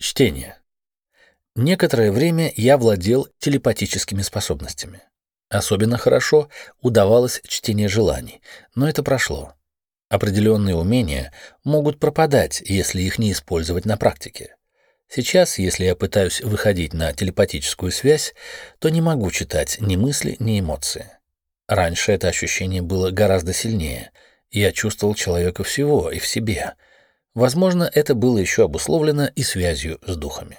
Чтение. Некоторое время я владел телепатическими способностями. Особенно хорошо удавалось чтение желаний, но это прошло. Определенные умения могут пропадать, если их не использовать на практике. Сейчас, если я пытаюсь выходить на телепатическую связь, то не могу читать ни мысли, ни эмоции. Раньше это ощущение было гораздо сильнее. Я чувствовал человека всего и в себе. Возможно, это было еще обусловлено и связью с духами.